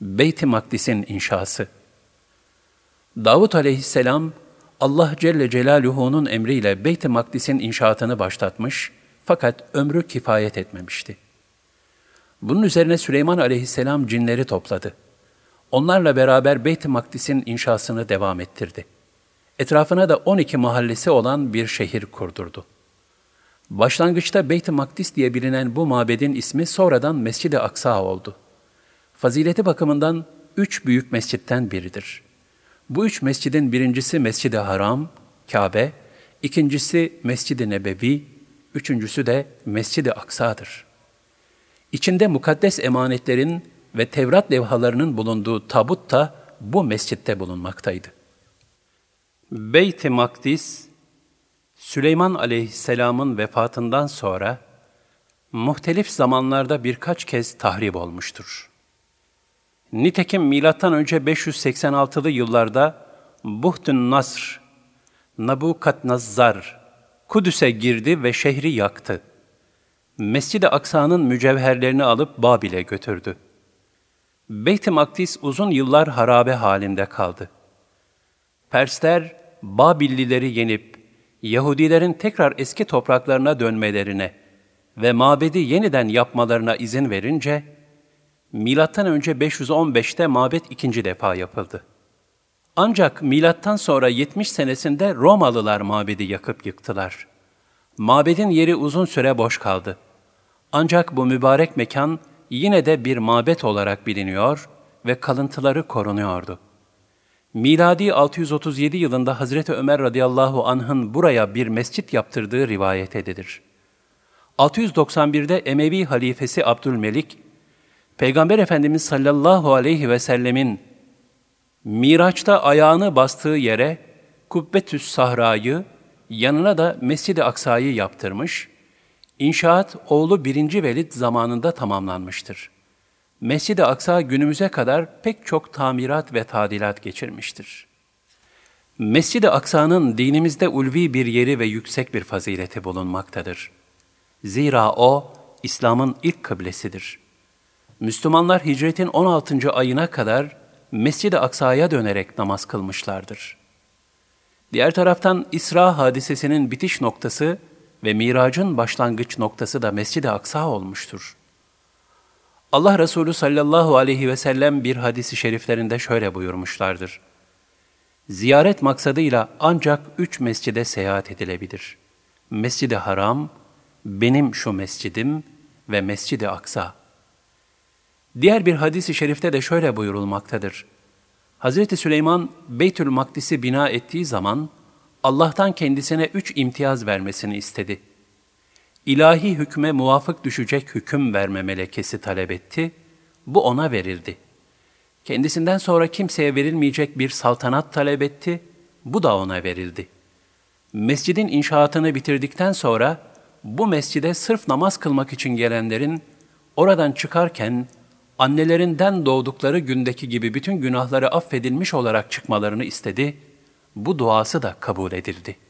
Beyt-i Makdis'in inşası. Davut aleyhisselam, Allah Celle Celaluhu'nun emriyle Beyt-i Makdis'in inşaatını başlatmış fakat ömrü kifayet etmemişti. Bunun üzerine Süleyman aleyhisselam cinleri topladı. Onlarla beraber Beyt-i Makdis'in inşasını devam ettirdi. Etrafına da 12 mahallesi olan bir şehir kurdurdu. Başlangıçta Beyt-i Makdis diye bilinen bu mabedin ismi sonradan Mescid-i Aksa oldu. Fazileti bakımından üç büyük mescitten biridir. Bu üç mescidin birincisi Mescid-i Haram, Kabe, ikincisi Mescid-i Nebevi, üçüncüsü de Mescid-i Aksa'dır. İçinde mukaddes emanetlerin ve Tevrat levhalarının bulunduğu tabut da bu mescitte bulunmaktaydı. Beyt-i Makdis, Süleyman aleyhisselamın vefatından sonra muhtelif zamanlarda birkaç kez tahrip olmuştur. Nitekim milattan önce 586'lı yıllarda Buhtun Nasr, Nabukadnazzar Kudüs'e girdi ve şehri yaktı. Mescid-i Aksa'nın mücevherlerini alıp Babil'e götürdü. Beyt-i Makdis uzun yıllar harabe halinde kaldı. Persler Babillileri yenip Yahudilerin tekrar eski topraklarına dönmelerine ve mabedi yeniden yapmalarına izin verince milattan önce 515'te mabet ikinci defa yapıldı. Ancak milattan sonra 70 senesinde Romalılar mabedi yakıp yıktılar. Mabedin yeri uzun süre boş kaldı. Ancak bu mübarek mekan yine de bir mabet olarak biliniyor ve kalıntıları korunuyordu. Miladi 637 yılında Hazreti Ömer radıyallahu anh'ın buraya bir mescit yaptırdığı rivayet edilir. 691'de Emevi halifesi Abdülmelik, Peygamber Efendimiz sallallahu aleyhi ve sellemin Miraç'ta ayağını bastığı yere Kubbetüs Sahra'yı, yanına da Mescid-i Aksa'yı yaptırmış, İnşaat oğlu 1. Velid zamanında tamamlanmıştır. Mescid-i Aksa günümüze kadar pek çok tamirat ve tadilat geçirmiştir. Mescid-i Aksa'nın dinimizde ulvi bir yeri ve yüksek bir fazileti bulunmaktadır. Zira o, İslam'ın ilk kıblesidir. Müslümanlar hicretin 16. ayına kadar Mescid-i Aksa'ya dönerek namaz kılmışlardır. Diğer taraftan İsra hadisesinin bitiş noktası ve miracın başlangıç noktası da Mescid-i Aksa olmuştur. Allah Resulü sallallahu aleyhi ve sellem bir hadisi şeriflerinde şöyle buyurmuşlardır. Ziyaret maksadıyla ancak üç mescide seyahat edilebilir. Mescid-i Haram, benim şu mescidim ve Mescid-i Aksa. Diğer bir hadisi şerifte de şöyle buyurulmaktadır. Hz. Süleyman Beytül Makdis'i bina ettiği zaman Allah'tan kendisine üç imtiyaz vermesini istedi. İlahi hükme muvafık düşecek hüküm verme melekesi talep etti, bu ona verildi. Kendisinden sonra kimseye verilmeyecek bir saltanat talep etti, bu da ona verildi. Mescidin inşaatını bitirdikten sonra bu mescide sırf namaz kılmak için gelenlerin oradan çıkarken annelerinden doğdukları gündeki gibi bütün günahları affedilmiş olarak çıkmalarını istedi. Bu duası da kabul edildi.''